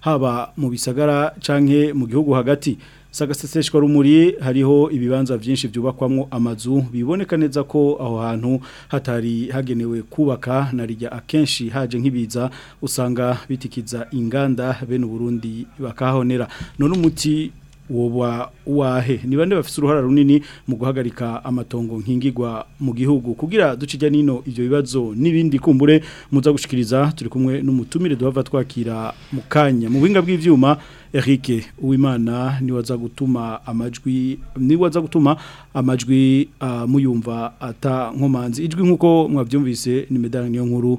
haba mu bisagara canke mu gihugu hagati sagaseseshwa rumuri hariho ibibanza byinshi byubakwamo amazu biboneka neza ko aho hantu hatari hagenewe kubaka narijya akenshi haje nk'ibiza usanga bitikiza inganda bene Burundi bakahonera none umuti woba wahe ni bande bafite uruhara runini mu guhagarika amatongo nkingirwa mu gihugu kugira ducijya nino ibyo bibazo n'ibindi kumbure muza gushikiriza turi kumwe n'umutumire duhava twakira mu kanya mu buhinga bw'ibyuma Eric Uwimana niwaza gutuma amajwi niwaza gutuma amajwi uh, muyumva ata nkomanzi ijwi nkuko mwabyumvise ni medal niyo nkuru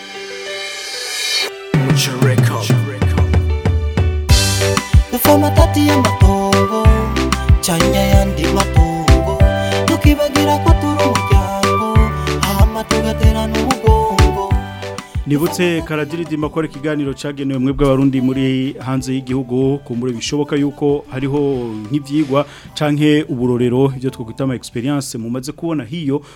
mwibutse karadiridima ko ari ikiganiro cyagenewe mwebwe Abarundi muri hanze y'igihugu kumbure bishoboka yuko hariho nk'ibyigwa canke uburorero ibyo twakwita experience mumaze kubona hiyo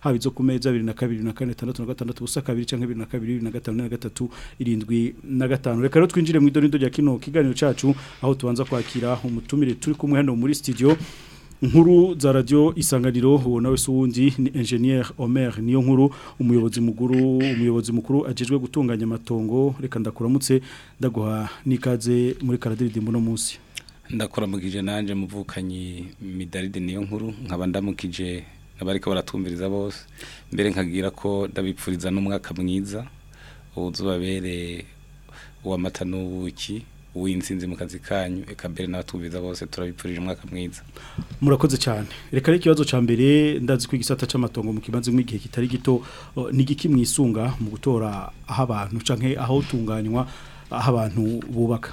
haba izo ku meza bibiri na kabiri na na gatandatu ubusa kabiri cyangwa na gatanu na gatatu irindwi na gatanu reka rero twinjire mu idonido rya kino kiganiro cacu aho tubanza kwakira umutumire turi kumwe hano muri studio nkuru za radio isanganiro ubona wese wundi ni engineer Omer niyo nkuru umuyobozi mukuru umuyobozi mukuru ajejwe gutunganya amatongo reka ndakuramutse ndaguha nikaze muri karadiridimbo no munsi ndakuramukije nanje muvukanye midaride niyo nkuru nkaba ndamukije abariko baratumviriza bose mbere nkagira ko ndabipfuriza n'umwaka mwiza ubuzubabere uwamata n'ubuki uw'insinzi mu kazi kanyu reka mbere n'abatumiza bose turabipfurije umwaka mwiza murakoze cyane reka reka ikibazo cya mbere ndazi ku igisata cy'amatongo mu kibanza mu igihe kitari gito ni igiki mwisunga mu gutora aho abantu canke aho utunganywa aho abantu bubaka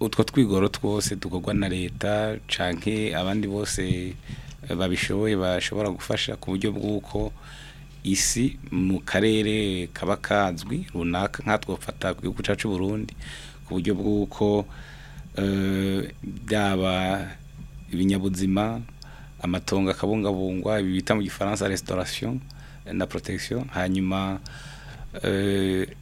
utwo twigoro twose dukorwa na leta canke abandi bose babishoboye bashobora gufasha ku buryo bw'uko isi mu karere kaba kazwi runaka nkatwofata ku gihugu cyacu Burundi ku buryo bw'uko byaba eh, ibinyabuzima amatongo akabungabungwa ibi bita mu gifaransa resitorasiyo na protection hanyuma eh,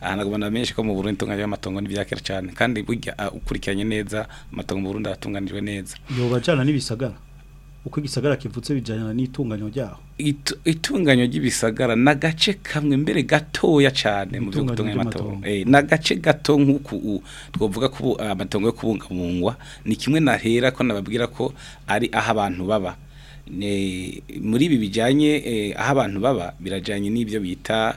aha ntabwo menshi ko mu Burundi itunganya ry'amatongo ntibyakera cyane kandi ukurikiranye neza amatongo mu Burundi aratunganijwe neza yoba cyane n'ibisagara uko igisagara kivutse bijyana n'itunganyo ryaho itunganyo ry'ibisagara ni agace kamwe mbere gatoya cyane mu byo gutunganya amatongo ni eh, agace gato nk'uku twavuga ko amatongo yo kubungabungwa ni kimwe nahera ko nababwira ko ari aho abantu baba muri ibi bijyanye eh, aho abantu baba birajyanye n'ibyo bita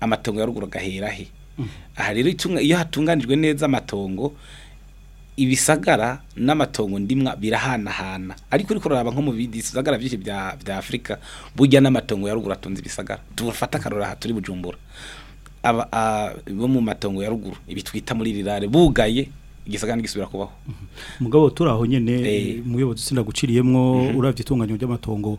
amatongo ya ruguru agahera he aha rero iyo hatunganijwe neza amatongo ibisagara n'amatongo ndimwa birahanahana ariko uriko uraraba nko mu bisagara byinshi bya afurika burya n'amatongo ya ruguru atunze ibisagara tufata akarora aha turi bujumbura bo mu matongo ya ruguru ibi twita muri rirare bugaye igisagara ntigisubira kubaho mhm. mugabo turi aho nyine eh. muyobozi guciriyemo mhm. urabye itunganya ry'amatongo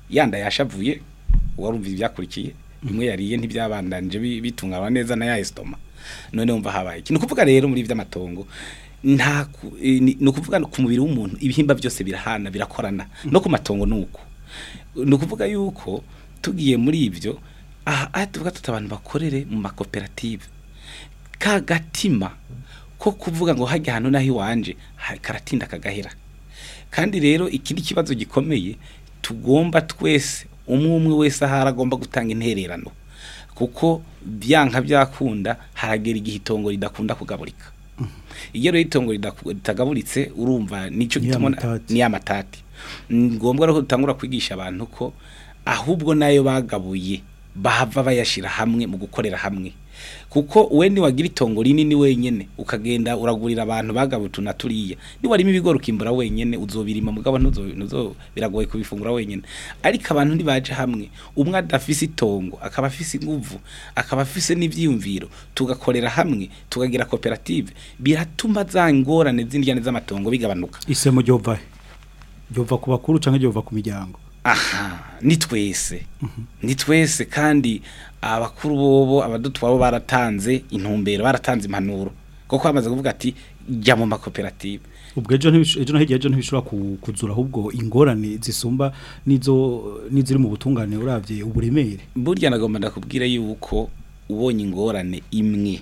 yanda yashavuye warumva ibyakurikiye bimwe yariye ntibyabandanje bitunganywa neza na ya esitoma none wumva habaye ikintu kuvuga rero muri by'amatongo nta eh, ni ukuvuga ku mubiri w'umuntu ibihimba byose birahana birakorana no ku matongo ni uko ni yuko tugiye muri ibyo aha tuvuga tuti abantu bakorere mu makoperative ka gatima ko kuvuga ngo hajya hano n'aho iwanje karatinda kagahera kandi rero ikindi kibazo gikomeye tugomba twese umwe umwe wese ahari agomba gutanga intererano kuko byanka byakunda haragera igihe itongo ridakunda kugaburika Mm. iyo rero itongo ritagaburitse urumva nicyo gituma ni amatati ngombwa rero dutangura kwigisha abantu ko ahubwo nayo bagabuye bahava bayashyira hamwe mu gukorera hamwe kuko we wagira itongo rinini wenyine ukagenda uragurira abantu bagabutu na turiya niwarimo ibigori ukimbura wenyine uzobirima mugabo ntuzo biragoye kubifungura wenyine ariko abantu ntibaje hamwe umwe adafise itongo akaba afise inguvu akaba afise n'ivyiyumviro tugakorera hamwe tugagira koperative biratuma zangora ngorane z'indyane z'amatongo bigabanuka isemo ryova ryova ku bakuru canke ryova ku miryango aha ni twese ni twese kandi abakuru bobo abadutwabo baratanze intumbero baratanze impanuro kuko bamaze kuvuga ati jya mu makoperative ubwo ejo hirya ejo ntibishobora kuzura ahubwo ingorane zisumba n'iziri mu butungane urabye uburemere burya nagomba ndakubwira yuko ubonye ingorane imwe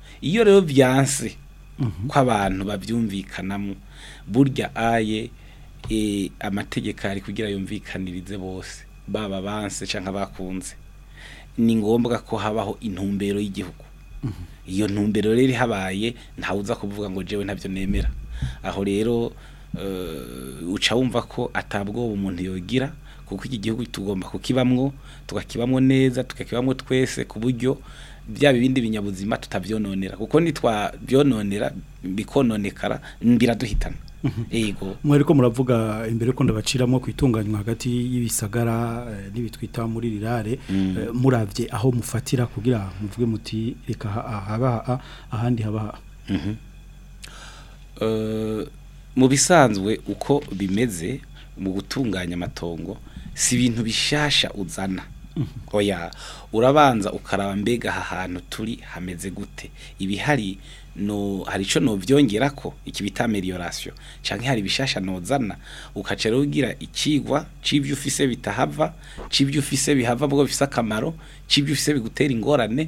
iyo rero byanse Mhm. kwabantu abantu babyumvikanamo burya aye e, amategeko ari kugira yumvikanirize bose baba banse cyangwa bakunze ni ngombwa ko habaho intumbero y'igihugu mhm. iyo ntumbero rero ihabaye ntawe uza kuvuga ngo jewe ntabyo nemera aho rero eh, uca wumva ko atabwoba umuntu yogira kuko iki gihugu tugomba kukibamwo tukakibamwo neza tukakibamwo twese ku buryo bya bindi binyabuzima tutabyononera kuko nitwabyononera bikononekara biraduhitana mhm. yego mwariko muravuga imbere ko ndabaciramo kwitunganywa hagati y'ibisagara eh, n'ibitwita muri rirare mm. eh, muravye aho mufatira kugira muvuge muti reka haba ahandi haba mhm. eh, mu bisanzwe uko bimeze mu gutunganya amatongo si ibintu bishasha uzana oya urabanza ukaraba mbega aha hantu turi hameze gute ibihari no hari ico novyongera ko iki bita amelioration canke hari bishasha nozana ukacera ugira ikigwa civyo ufise bitahava civyo ufise bihava bwo bifise akamaro civyo ufise bigutera ingorane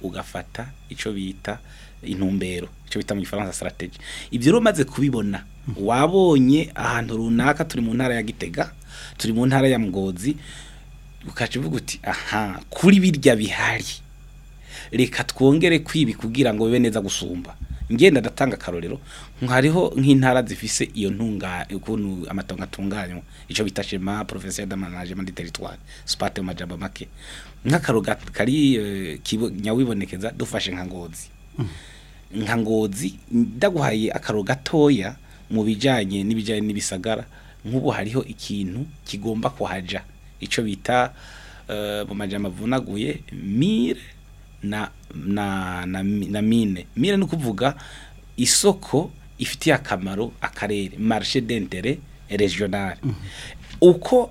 ugafata icyo bita intumbero icyo bita mu gifaransa sarategi ibyo rero kubibona hmm. wabonye ahantu runaka turi mu ntara ya gitega turi mu ntara ya Mgozi ukaca uvuga uti aha kuri birya bihari reka twongere kwibi kugira ngo bibe neza gusumba ngenda ndatanga akarorero nkariho nk'intara zifise iyo ntunga ukuntu amatongo atunganywa icyo bita shema professeur d'aménagement du territoire spate mu majambo make nk'akaro kari eh, nyawibonekeza dufashe nka ngozi mm. nka ngozi ndaguhaye akaro gatoya mu bijyanye n'ibijyanye n'ibisagara nk'ubu hariho ikintu kigomba kuhaja icyo bita eh, mu majyambo avunaguye mire na na na mine mine ni ukuvuga isoko ifitiye akamaro akarere marishe dentere regionale mm-hmm. uko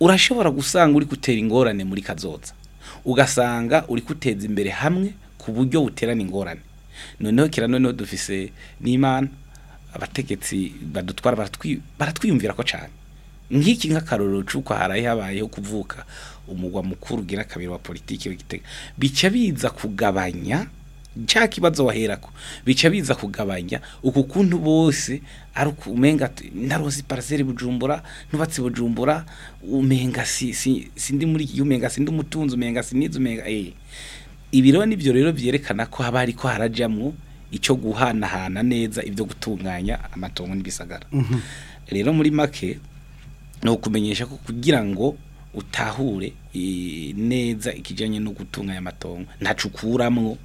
urashobora gusanga uri gutera ingorane muri kazoza ugasanga uri guteza imbere hamwe ku buryo buterana ingorane noneho kera noneho dufise n'imana abategetsi badutwara baratwiyumvira ko cyane nk'iki nk'akarorero cy'uko haraye habayeho kuvuka umugwa mukuru ugira kabiri wa politiki w'igitega bica biza kugabanya cya kibazo waherako bica biza kugabanya uku kuntu bose ari umenga narozi paraseri bujumbura ntubatse bujumbura umenga si sindi muri iki umenga sindi umutunzi umenga sinizi umenga eh ibiro nibyo rero byerekana ko haba hari ko harajyamo icyo guhanahana neza ibyo gutunganya amatongo n'ibisagara mhm. rero muri make ni ukumenyesha ko kugira ngo utahure eh, neza ikijanye no gutunganya amatongo ntacukuramwo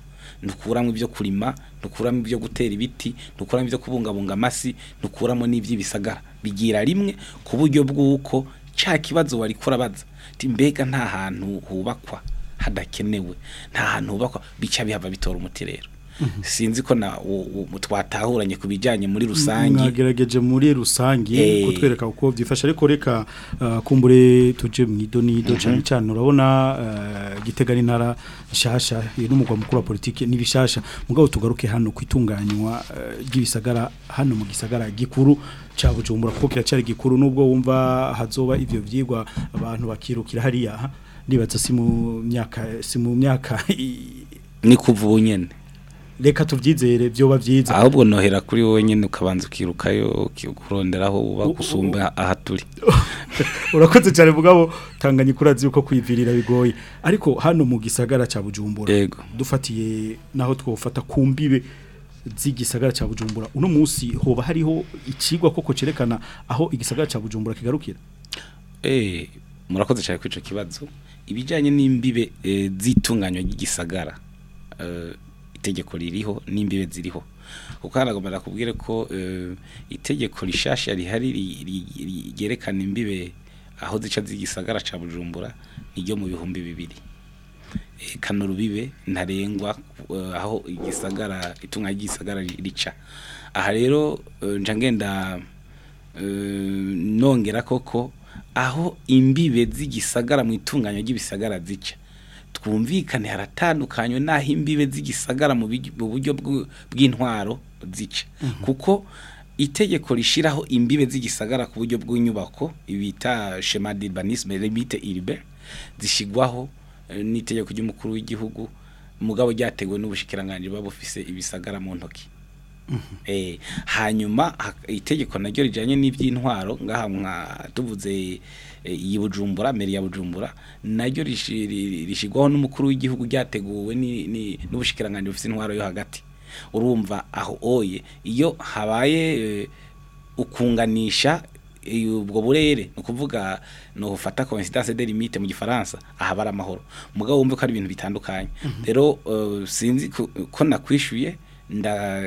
ntukuramo ibyo kurima ntukuramo ibyo gutera ibiti ntukuramo ibyo kubungabunga amasi ntukuramo n'iby'ibisagara bigira rimwe ku buryo bw'uko cya kibazo wari kurabaza mbega nta hantu hubakwa hadakenewe nta hantu hubakwa bica bihava bitora umuti rero sinzi ko na twatahuranye ku bijyanye muri rusange mwagerageje muri rusange eh. kutwereka uko byifasha ariko reka eh, kumbure tuje mu idonido mhm. cyane cyane urabona eh, gitega n'intara nshasha n'umugwa mukuru wa politiki n'ibishasha mugabo tugaruke hano ku itunganywa ry'ibisagara hano mu gisagara gikuru cya bujumbura kuko kiracyari gikuru nubwo wumva hazoba ibyo vyigwa abantu bakirukira hariya ndibaza si mu myaka si mu myaka ni kuva ubu reka tubyizere byoba byiza ahubwo nohera kuri wowe nyine ukabanza ukirukayo kuronderaho uba gusumba aha urakoze cyane mugabo tanganya urazi yuko kwivirira bigoye ariko hano mu gisagara cya bujumbura dufatiye naho twofata ku mbibe z'igisagara cya bujumbura uno munsi hoba hariho ikigwa koko cyerekana aho igisagara cya bujumbura kigarukira eee eh, murakoze cyane kuri kibazo ibijyanye n'imbibe eh, z'itunganywa ry'igisagara eh, itegeko ririho n'imbibe ziriho kuko haragomba kubwire ko eh, itegeko rishasha rihari ryerekana imbibe aho zica z'igisagara cya bujumbura niryo mu bihumbi bibiri eh, kano rubibe ntarengwa eh, aho igisagara itunga ry'igisagara rica aha rero ngenda nongera koko aho imbibe z'igisagara mu itunganya ry'ibisagara zica bumvikane haratandukanywe n'aho imbibe z'igisagara mu buryo bw'intwaro zica mhm. kuko itegeko rishyiraho imbibe z'igisagara ku buryo bw'inyubako ibita shema d'urbanisme limite iribe zishyirwaho eh, n'itegeko ry'umukuru w'igihugu mugabo ryateguwe n'ubushyikirangange buba ibisagara mu ntoki Eh, hanyuma itegeko naryo rijanye n'iby'intwaro ngaha tuvuze eh, iyi bujumbura mbere ya bujumbura naryo rishyirwaho n'umukuru w'igihugu ryateguwe n'ubushikirangange bufite intwaro yo hagati urumva aho oye iyo habaye eh, ukunganisha ubwo burere ni ukuvuga ni ufata coincidence de limite mu gifaransa aha bara amahoro mugabo wumve ko ari ibintu bitandukanye mhm. rero sinzi ko nakwishuye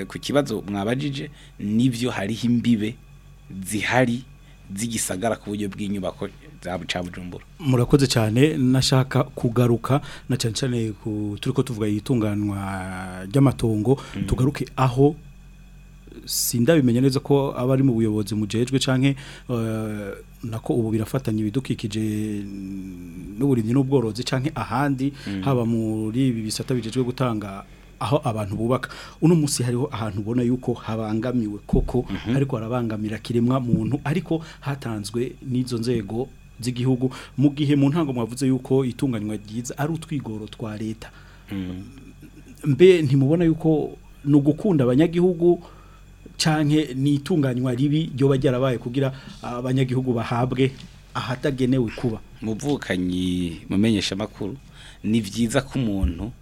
ku kibazo mwabajije n'ibyo hariho imbibe zihari zigisagara ku buryo bw'inyubako za bujumbura murakoze cyane nashaka kugaruka na cyane cyane turi ko tuvuga itunganwa ry'amatongo mm. tugaruke aho sindabimenya neza ko abari mu buyobozi mujejwe canke uh, nako ubu birafatanye ibidukikije n'uburimyi n'ubworozi canke ahandi mm. haba muri ibi bisata bijejwe gutanga aho abantu bubaka uno munsi hariho ahantu ubona yuko habangamiwe koko mhm. ariko harabangamira kiremwa muntu ariko hatanzwe n'izo nzego z'igihugu mu gihe mu ntango mwavuze yuko itunganywa ryiza ari utwigoro twa leta mm. mbe ntimubona yuko ni ugukunda abanyagihugu canke ni ribi ryo bajyarabaye kugira abanyagihugu bahabwe ahatagenewe kuba muvukanyi mumenyesha makuru ni byiza ko umuntu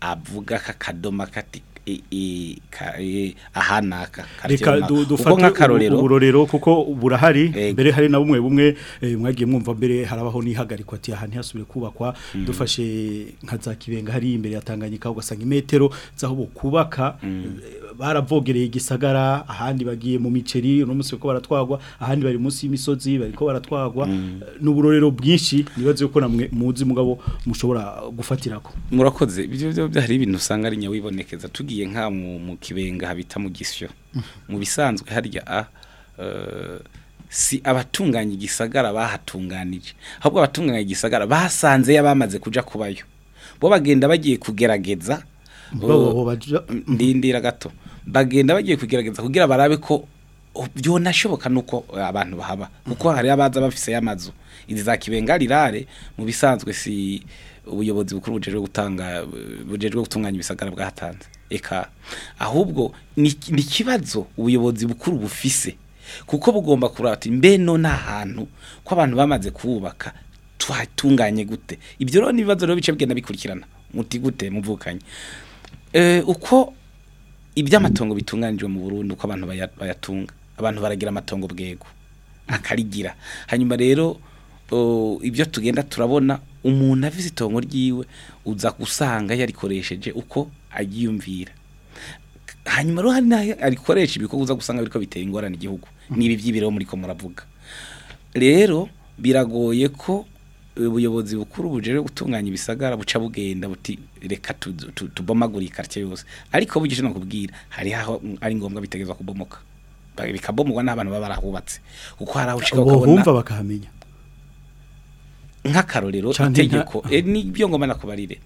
avuga k'akadomo kati ahanaka dufate nk'akarorero uburorero kuko burahari eh. mbere hari na bumwe bumwe eh, mwagiye mwumva mbere harabaho n'ihagarikwa ati aha ntihasubire kubakwa mm. dufashe nka za kibenga hari imbere yatanganyika ugasanga imetero z'aho kubaka mm. eh, baravogereye igisagara ahandi bagiye mu miceri uno munsi ko baratwagwa ahandi bari munsi y'imisozi bariko baratwagwa mm. n'uburorero bwinshi nibaze uko namwe muzi mugabo mushobora gufatirako murakoze ibyo byari ibintu usanga ari nyawibonekeza tugiye ugiye nka mu kibenga habita mu gisyo mu bisanzwe harya ah, eh, si abatunganye gisagara bahatunganije ahubwo abatunganya gisagara basanze abamaze kujya kubayo bo bagenda bagiye kugerageza eh, ndindira gato bagenda bagiye kugerageza kugira barabe ko oh, byanashoboka nuko eh, abantu bahaba kuko hari abaza bafise amazu izi za kibenga rirare mu bisanzwe si ubuyobozi bukuru bujejwe gutanga bujejwe gutunganya ibisagara bwahatanze eka ahubwo ni ikibazo ubuyobozi bukuru bufise kuko bugomba kurata imbeno n'ahantu ko abantu bamaze kuwubaka tuhatunganye gute ibyo rero ni rero bice bigenda bikurikirana muti gute muvukanye eh, uko iby'amatongo bitunganijwe mu burundu uko abantu bayatunga abantu baragira amatongo bwego akarigira hanyuma rero ibyo tugenda turabona umuntu afite itongo ryiwe uza gusanga yarikoresheje uko aryiyumvira hanyuma rero hari n'aho arikoresha ibikorwa uza gusanga biriko bitera ingorane igihugu n'ibi by'ibiro muri ko muravuga rero biragoye ko eh, ubuyobozi bukuru bujere gutunganya ibisagara buca bugenda buti reka tubomagura ikarite yose ariko bugije no kubwira hari aho ari ngombwa bitegezwa kubomoka bikabomogwa n'abantu baba barahubatse kuko hari aho ushika ukabona bumva bakahamenya nk'akarorero itegeko eh, nibyo ngomba nakubarire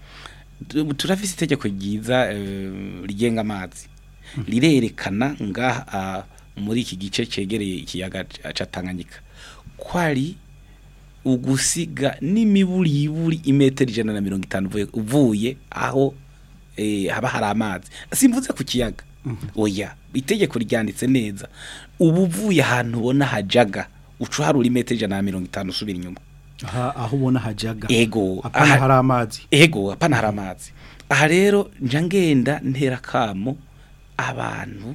turafise itegeko ryiza eh, rigenga amazi rirerekana nga ah, muri iki gice cegereye ikiyaga ca Tanganyika kwari ugusiga n'imiburiburi imetero ijana na mirongo itanu uvuye aho eh, haba hari amazi simvuze ku kiyaga mhm. oya itegeko ryanditse neza uba uvuye ahantu ubona hajaga uca uharura imetero ijana na mirongo itanu usubira inyuma aho ubona hajaga ego apana hari amazi ego apana hari amazi aha rero njya ngenda ntera kamo abantu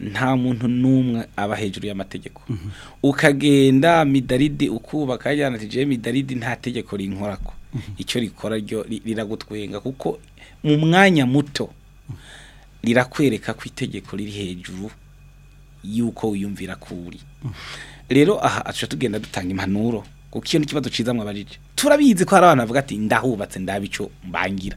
nta muntu n'umwe aba hejuru y'amategeko mhm. ukagenda midaridi ukubaka yanatije midaridi nta tegeko rinkorako mhm. icyo rikora ryo riragutwenga kuko mu mwanya muto rirakwereka ko itegeko riri hejuru y'uko wiyumvira kuri mhm. rero aha aca tugenda dutanga impanuro kuko iyo n'ikibazo cyiza mwabarije turabizi ko hari abantu bavuga ati ndahubatse ndaba icyo mbangira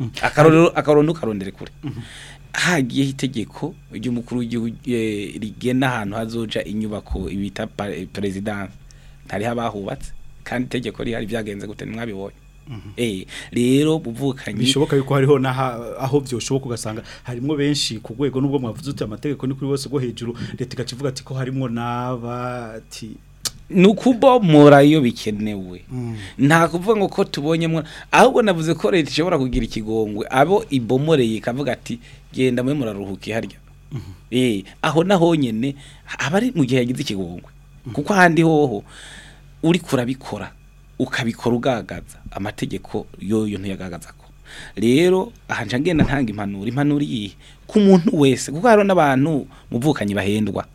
mm. akarondo ukarondere kure mm-hmm. hagiye itegeko ry'umukuru eh, rigena ahantu hazoja inyubako bita perezidansi eh, ntariho abahubatse kandi itegeko rihari byagenze gute ntimwabibonye Mm-hmm. Eh, rero buvukanyi bishoboka yuko hariho aho byoshoboka ugasanga harimo benshi ku rwego n'ubwo mwavuze uti amategeko ni kuri bose rwo hejuru leta ikakivuga ati ko harimo n'abati nukubo murayo bikenewe mm. nta kuvuga ngo ko tubonyemo ahubwo navuze ko leta ishobora kugira ikigongwe abo ibomoreye ikavuga ati genda muri muraruhuke harya mm-hmm. eh, aho naho honyine abari mu gihe yagize ikigongwe mm-hmm. kuko ahandi hoho uri kurabikora ukabikora ugaragaza amategeko yoyo ntiyagagaza ko rero aha ngenda ntanga impanuro impanuro iyihe ku muntu wese kuko hariho n'abantu muvukanyi bahendwa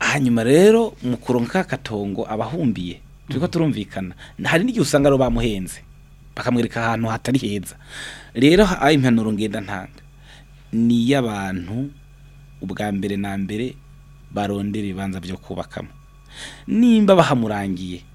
hanyuma rero mu kuronka katongo abahumbiye turi ko mm. turumvikana hari n'igihe usanga ari bamuhenze bakamwereka ahantu hatari heza rero aho impanuro ngenda ntanga ni iy'abantu ubwa mbere na mbere barondera ibibanza byo kubakamo nimba bahamurangiye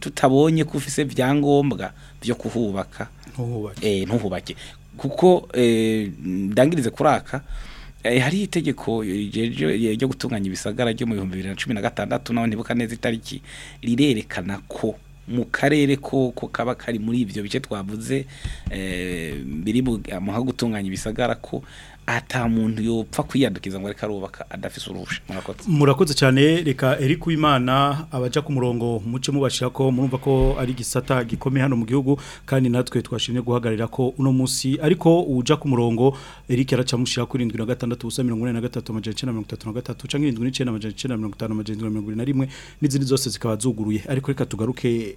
tutabonye ko ufise ibyangombwa byo kuhubaka ntuhubake eh, kuko eh, ndangirize kuraka Eh, hari itegeko ryo gutunganya ibisagara ryo mu bihumbi bibiri na cumi na gatandatu nawe ntibuka neza itariki rirerekana ko mu karere koko kaba kari muri ibyo bice twavuze eh, biri mu gutunganya ibisagara ko ata muntu yopfa kwiyandukiza ngo reka arubaka adafise uruhusha murakoze murakoze cyane reka Eric Uwimana abaja ku murongo muce mubashira ko murumva ko ari gisata gikomeye hano mu gihugu kandi natwe twashimye guhagarira ko uno musi ariko uja ku murongo Eric aracamushira kuri 764333 canke 799551 n'izindi zose zikaba zuguruye ariko reka tugaruke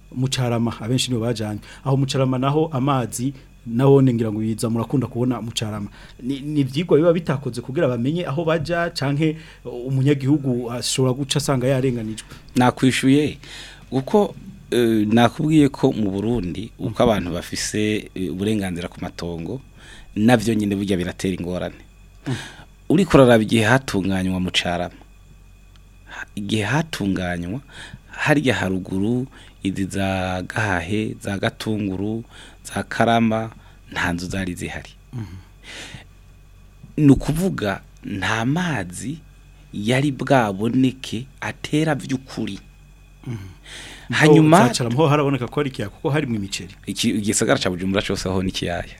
mucarama abenshi nibo bajyanye aho mucarama naho amazi nawone ngira ngo yiza murakunda kubona mucarama ni ibyigwa biba bitakoze kugira bamenye aho bajya canke umunyagihugu ashobora guca asanga yarenganijwe nakwishuye uko eh, nakubwiye ko mu Burundi uko abantu bafise eh, uburenganzira ku matongo nabyo nyine burya biratera ingorane hmm. uri kuraraba igihe hatunganywa mucarama igihe hatunganywa harya haruguru izi za gahahe za gatunguru za karama nta nzu zari zihari mhm. ni ukuvuga nta mazi yari bwaboneke atera by'ukuri mhm. hanyuma ho haraboneka ko hari ikiyaya kuko harimo imiceri igisagara cya bujumbura cyose aho ni ikiyaya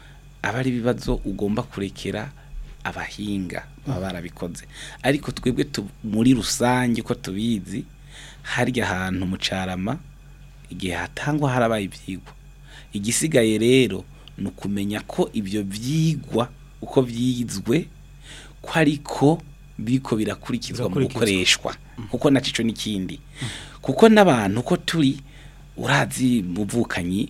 abari bibazo ugomba kurekera abahinga baba barabikoze ariko twebwe muri rusange ko tubizi harya ahantu mucarama igihe hatangwa harabaye ibyigwa igisigaye rero ni ukumenya ko ibyo byigwa uko byizwe ko ariko biriko birakurikizwa mu gukoreshwa mm. kuko na cico n'ikindi mm. kuko n'abantu ko turi urazi muvukanyi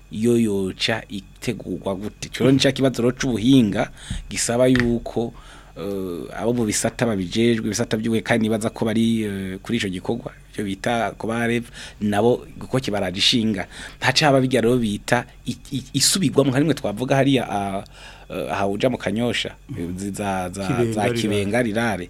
yo yoca itegurwa gute cyo nicyo kibazo cy'ubuhinga gisaba yuko Eh, abo mu bisata babijejwe ibisata byuwe kandi nibaza ko bari eh, kuri icyo gikorwa icyo bita ku nabo kuko kibarajishinga ntace haba bijya rero bita isubirwamo nka rimwe twavuga hariya ah, eh, aha uja mu kanyosha mm. za kibenga rirare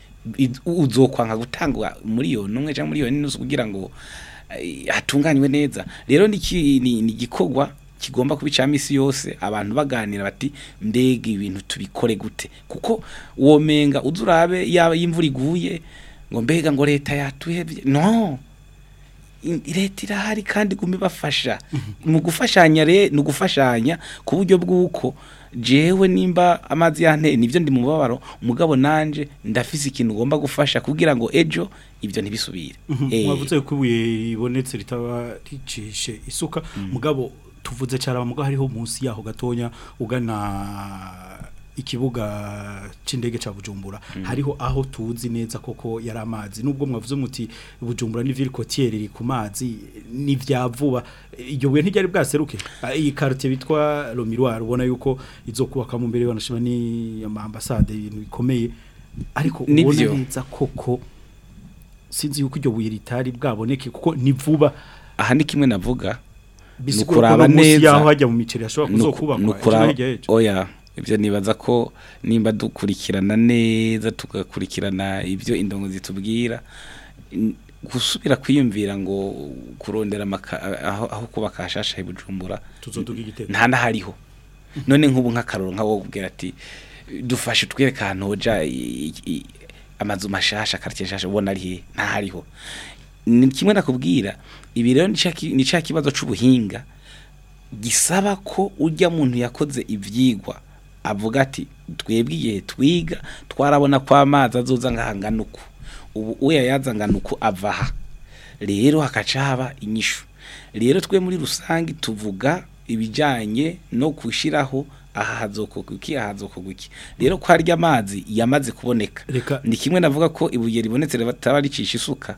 uzokwanga gutangwa miliyoni umwe cyangwa miliyoni n'inusu kugira ngo eh, hatunganywe neza rero ni igikorwa kigomba kubica misi yose abantu baganira bati ndege ibintu tubikore gute kuko womenga uzi yaba imvura iguye ngo mbega ngo leta yatuhebye no leta irahari kandi gumi bafasha mhm. mu gufashanya re ni ugufashanya ku buryo bw'uko jewe nimba amazi yanteye nivyo ndi mu mubabaro umugabo nanje ndafise ikintu ugomba gufasha kugira ngo ejo ibyo ntibisubire mhm. eh, mwavuze ko ibuye ribonetse ritaba ricishe isuka mm. mugabo tuvuze cyane abamuga hariho munsi yaho gatonya ugana ikibuga c'indege ca Bujumbura mm. hariho aho tuzi neza koko yari amazi nubwo mwavuze muti Bujumbura ni ville côtière iri ku mazi ni vyavuba iryo buye ntijari bwaseruke iyi quartier bitwa Lomiroir ubona yuko izokuba mu mbere banashima ni ambassade ibintu bikomeye ariko ubona neza koko sinzi yuko iryo buye ritari bwaboneke kuko ni vuba aha ni kimwe navuga bisigura ko neza yaho hajya oya ibyo nibaza ko nimba dukurikirana neza tugakurikirana ibyo indongo zitubwira gusubira kwiyumvira ngo kurondera aho kuba kashasha ibujumbura nta n'ahariho none nk'ubu nk'akaroro nka wowe ubwira ati dufashe utwereke ahantu hoja amazu mashasha karitsiye nshasha ubona ari hehe ntahariho ni kimwe nakubwira ibi rero ni cya kibazo cy'ubuhinga gisaba ko ujya muntu yakoze ibyigwa avuga ati “twebwiye twiga twarabona ko amazi azoza nkahangana ubu uya yazangana avaha rero hakaca haba inyishu rero twe muri rusange tuvuga ibijyanye no gushyiraho aha hazokoguki aha hazokoguki rero kwa harya amazi yamaze kuboneka ni kimwe navuga ko ibuye ribonetse bataba ricisha isuka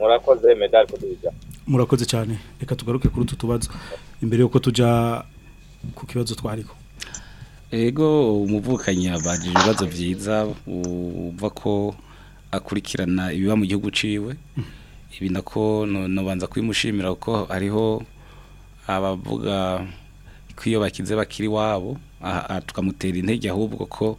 murakoze medal kuduja murakoze cyane reka tugaruke kuri utu tubazo imbere yuko tuja ku kibazo twariko ego umuvukanyi abajije ibibazo byiza uva ko akurikirana ibiba mu gihugu ciwe ibi nako nobanza kwimushimira uko ariho abavuga ko iyo bakiri wabo Ah, ah, tukamutera intege ahubwo ko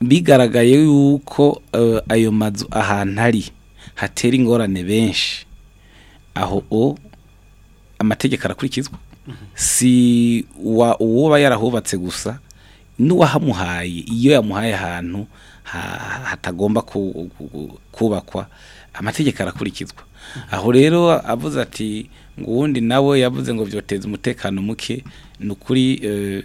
bigaragaye yuko eh, ayo mazu ahantu ari hatera ingorane benshi aho o amategeko arakurikizwa si uwo aba yarahubatse gusa n'uwahamuhaye iyo yamuhaye ahantu hatagomba kubakwa amategeko arakurikizwa aho rero avuze ati ngo uwundi nawe yavuze ngo byoteza umutekano muke ni ukuri eh,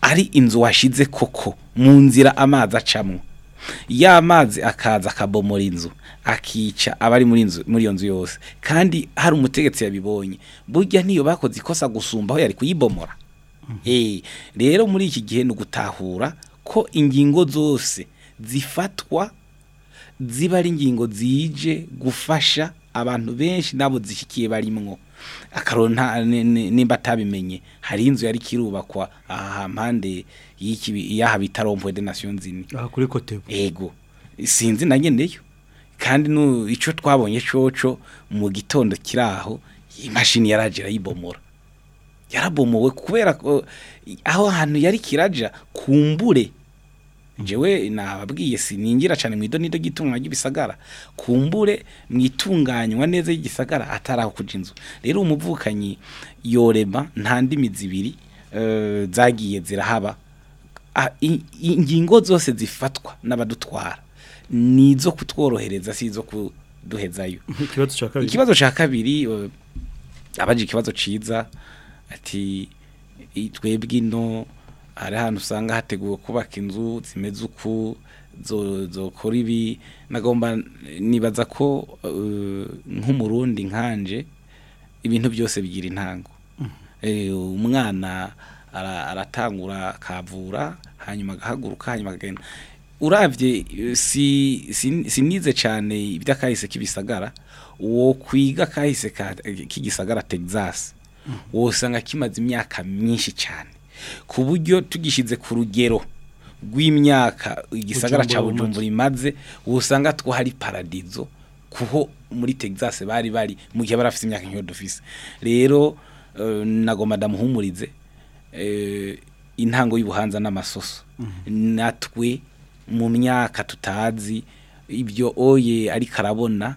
ari inzu washize koko mu nzira amazi acamwo ya mazi akaza akabomora inzu akica abari muri inzu muri iyo nzu yose kandi hari umutegetsi yabibonye burya niyo bakoze ikosa gusumbaho yari kuyibomora mhm. eh, rero muri iki gihe ni ugutahura ko ingingo zose zifatwa ziba ari ingingo zije gufasha abantu benshi nabo zishyikiye barimwo akaronka nimba atabimenye hari inzu yari kirubakwa aha mpande y'ikibi yaha bitarompwe de nation zini aha kuri kotebu ego sinzi na kandi nu ico twabonye coco mu gitondo kiraho imashini yarajira yibomora yarabomowe kubera aho hantu yari kiraja kumbure njyewe nababwiye siningira cyane mu idonido ry'itunganywa ry'ibisagara kumbure mu itunganywa neza y'igisagara atari aho inzu rero umuvukanyi yorema nta ndimi zibiri eh, zagiye zirahaba ingingo zose zifatwa n'abadutwara ni izo kutworohereza si izo kuduhezayo ikibazo cya kabiri abaje ikibazo cyiza eh, ati twebwe ino hari ahantu usanga hateguwe kubaka inzu zimeze uku zokora ibi nagomba nibaza ko eh, nk'umurundi nkanje ibintu byose bigira intango mm-hmm. eh, umwana aratangura akavura hanyuma agahaguruka hanyuma akagenda urabye sinize cyane iby'akahise k'ibisagara uwo kwiga akahise k'igisagara texas mm-hmm. wosanga kimaze imyaka myinshi cyane ku buryo tugishyize ku rugero rw'imyaka igisagara cya bujumbura imaze usanga two hari paradizo kuho muri Texas bari bari mu gihe barafite imyaka nk'iyo dufise rero eh, nago madamu humurize eh, intango y'ubuhanza n'amasoso mhm. natwe mu myaka tutazi ibyo oye ariko arabona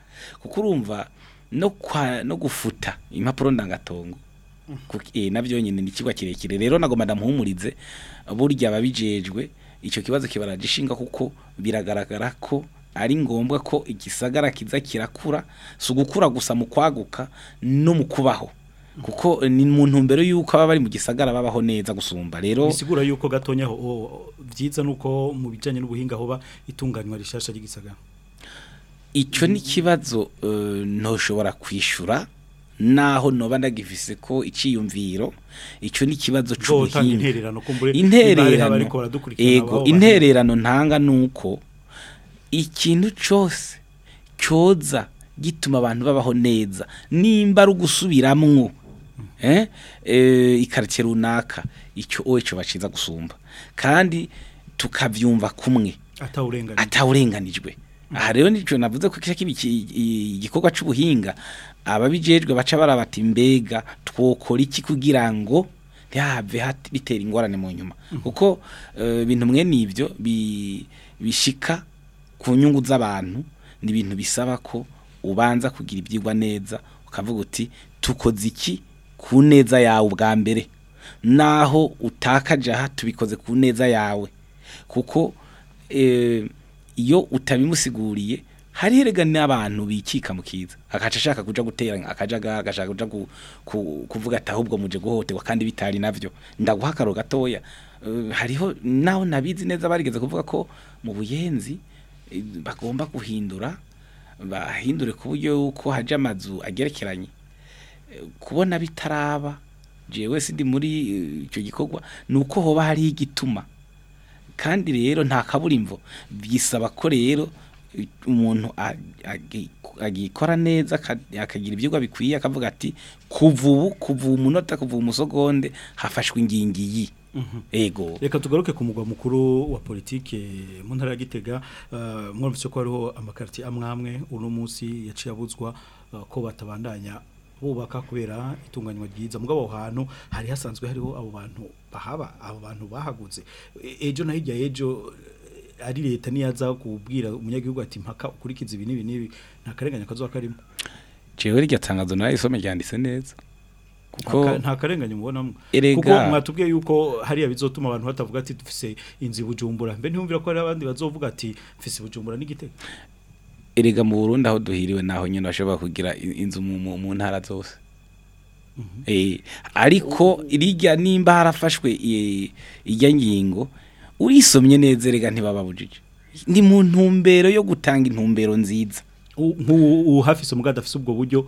kuko urumva no kwa no gufuta impapuro ndangatongo mm. eh, na byonyine ni ikigo kirekire rero ntabwo madamu humurize burya ababijejwe icyo kibazo kibara gishinga kuko biragaragara ko ari ngombwa ko igisagara kiza kirakura si ugukura gusa mu kwaguka no mu kubaho kuko eh, ni mu ntumbero y'uko baba bari mu gisagara babaho neza gusumba rero bisigura yuko gatonya ho byiza nuko mu bijyanye n'ubuhinga hoba itunganywa rishasha ry'igisagara icyo ni ikibazo eh, ntushobora kwishyura naho no ndagifise ko icyiyumviro icyo ni ikibazo cy'ubuhinga intererano ntanga ni uko ikintu cyose cyoza gituma abantu babaho neza nimba ari ugusubiramwo Eh? Eh, ikaritsiye runaka icyo wowe cyo baciza gusumba kandi tukabyumva kumwe atawurenganijwe aha rero nicyo navuze ko igikorwa cy'ubuhinga ababijejwe baca barabata imbega twokora iki kugira ngo yave hat bitera ingorane mu nyuma mm-hmm. kuko eh, ibintu mwe n'ibyo bishika ku nyungu z'abantu ni ibintu bisaba ko ubanza kugira ibyigwa neza ukavuga uti tukoze iki ku neza yawe bwa mbere naho utakajaha tubikoze ku neza yawe kuko eh, iyo utabimusiguriye hari herega abantu bikika mu kiza akaca ashaka kuja guteranya akajaga agashaka kuja kuvuga ati ahubwo muje guhohoterwa kandi bitari navyo ndaguha akaro gatoya eh, hariho naho nabizi neza barigeze kuvuga ko mu buyenzi eh, bagomba guhindura bahindure ku buryo yuko haja amazu agerekeranye kubona bitaraba jewe sindi muri eh, icyo gikorwa ni uko hoba hari igituma kandi rero nta kaburimbo bisaba ko rero eh, umuntu agikora neza akagira ibyigwa bikwiye akavuga ati kuva ubu kuva umunota kuva umusogonde hafashwe ingingo iyi mhm. ego reka tugaruke ku mugwa mukuru wa politiki mu ntara ya gitega eh, mwumvise ko hariho amakarito amwe amwe uno munsi yaciye abuzwa ko batabandanya bubaka kubera itunganywa ryiza mugabo hantu hari hasanzwe hariho abo bantu bahaba abo bantu bahagutse e, ejo na hirya ejo eh, ari leta niyaza kubwira umunyagihugu ati mpaka ukurikiza ibi n'ibi n'ibi nta karengane kazoba jewe iryo tangazo nayo isome ryanditse neza kuko nta karengane mubonamo kuko mwatubwiye yuko hariya bizotuma abantu batavuga ati dufise inzi bujumbura mbe ntiyumvira ko hari abandi bazovuga ati mfise bujumbura n'igitego erega mu burundi aho duhiriwe naho nyine bashobora kugira inzu mu ntara zose mhm. eh, ariko rijya nimba harafashwe ijya ngingo urisomye neza erega ntibababujije ni mu ntumbero yo gutanga intumbero nziza uhafise umugabo adafise ubwo buryo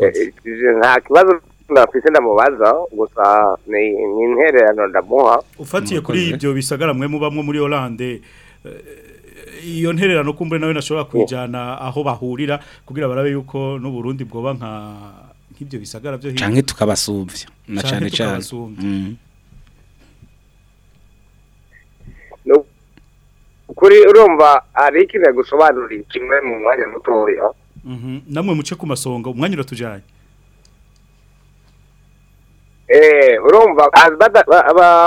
eh, nta kibazo ndafite ndamubaza gusa ni intererano ndamuha ufatiye kuri ibyo bisagara mwe muba mwo muri oranje iyo ntererano kumbure nawe nashobora oh. kwijyana aho bahurira kugira barabe yuko n'uburundi bwoba nka nk'ibyo bisagara byo hirya cyane tukabasumbya na cyane cyane ukuri urumva hari ikintu gusobanurira kimwe mu mwanya mutoya mhm. namwe muce ku masonga umwanya uratujyanye eh, urumva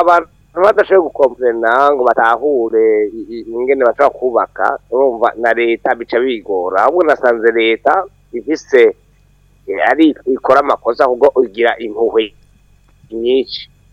abantu badashoboye gukomporena ngo batahure ingene bashobora kubaka urumva na leta bica bigora ahubwo nasanze leta ifise eh, ari ikora amakosa kuko igira impuhwe nyinshi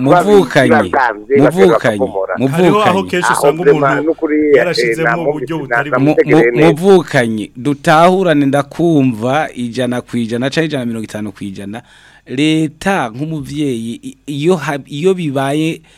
muvukanye muvukanye aho muvukanye dutahurane ndakumva ijana ku ijana cyangwa ijana mirongo itanu ku ijana leta nk'umubyeyi iyo iyo bibaye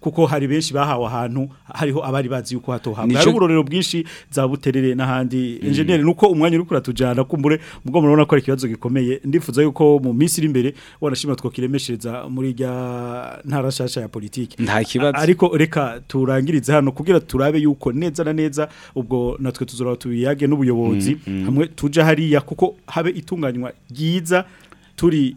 kuko hari benshi bahawe ahantu hariho abari bazi uko hatohabwa ari urorero bwinshi za buterere n'ahandi enjeniyeri mm. nuko umwanya uri kuratujana kumbure mubwo murabona ko ari kibazo gikomeye ndifuza yuko mu minsi iri imbere wanashima kiremeshereza muri rya ntarashasha ya politique ariko reka turangirize hano kugira turabe yuko neza na neza ubwo natwe tuzora tubiyage n'ubuyobozi mm, mm. hamwe tuja hariya kuko habe itunganywa giza turi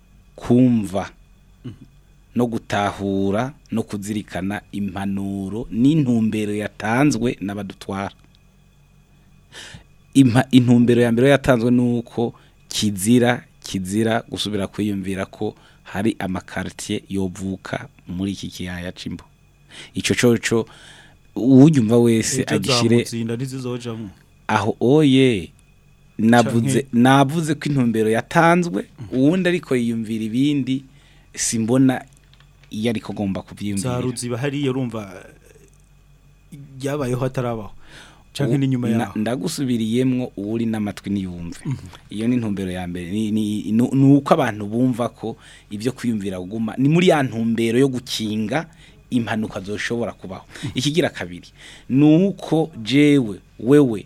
kumva mm-hmm. no gutahura no kuzirikana impanuro n'intumbero yatanzwe n'abadutwara impa intumbero ya mbere yatanzwe ni uko kizira kizira gusubira kwiyumvira ko hari amakaritiye yovuka muri iki kiyaya cy'imbo icyo cyoco uwunyumva wese agishyire aho oye oh navuze ko intumbero yatanzwe uwundi ariko yiyumvira ibindi simbona iyo ariko agomba kubyiyumvira za ruziba hariya urumva byabayeho hatarabaho cyangwa n'inyuma yaho ndagusubiriyemwo uri n'amatwi niyumve mhm. iyo ni intumbero ya mbere ni uko abantu bumva ko ibyo kwiyumvira guma ni muri ya ntumbero yo gukinga impanuka zoshobora kubaho mhm. ikigira kabiri ni uko jewe wewe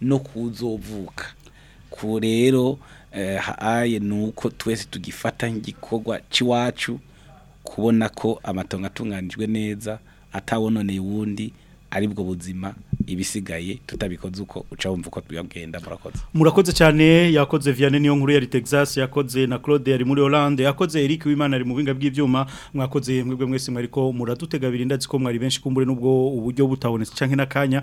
no kuzovuka ku rero eh, aye nuko twese tugifata nk'igikorwa cy'iwacu kubona ko amatongo atunganijwe neza atawononeye uwundi ari bwo buzima ibisigaye tutabikoze uko uca wumva uko tuyagenda murakoze murakoze cyane yakoze Vianney niyo nkuru yari Texas yakoze na Claude yari muri Hollande yakoze Eric Wimana ari mu binga by'ibyuma mwakoze mwebwe mwese mwariko muradutegabira indatsi ko mwari benshi kumbure nubwo uburyo butabonetse canke nakanya